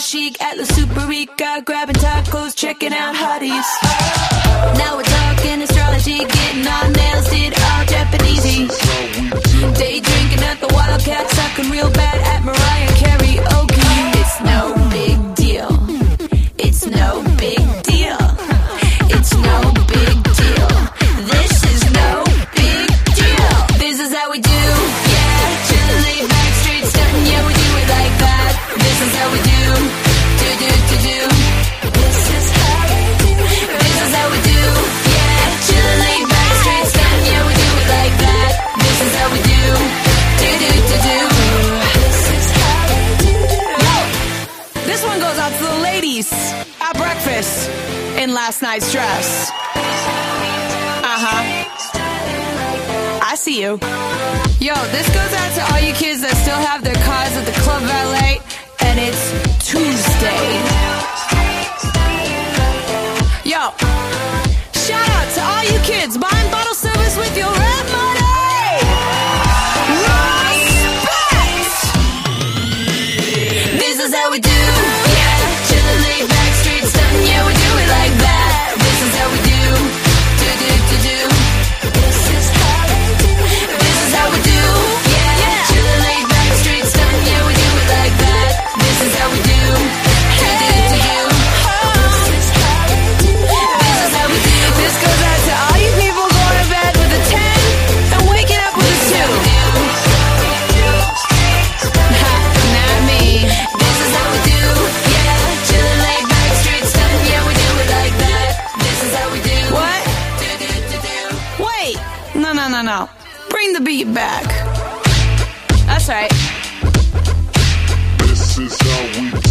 chic at La Super-Rica, grabbing tacos, checking out hotties. Now we're talking astrology, getting our nails did all Japanese. in last night's dress. Uh huh. I see you. Yo, this goes out to all you kids that still have their cars at the club valet, and it's too no, no. Bring the beat back. That's right. This is how we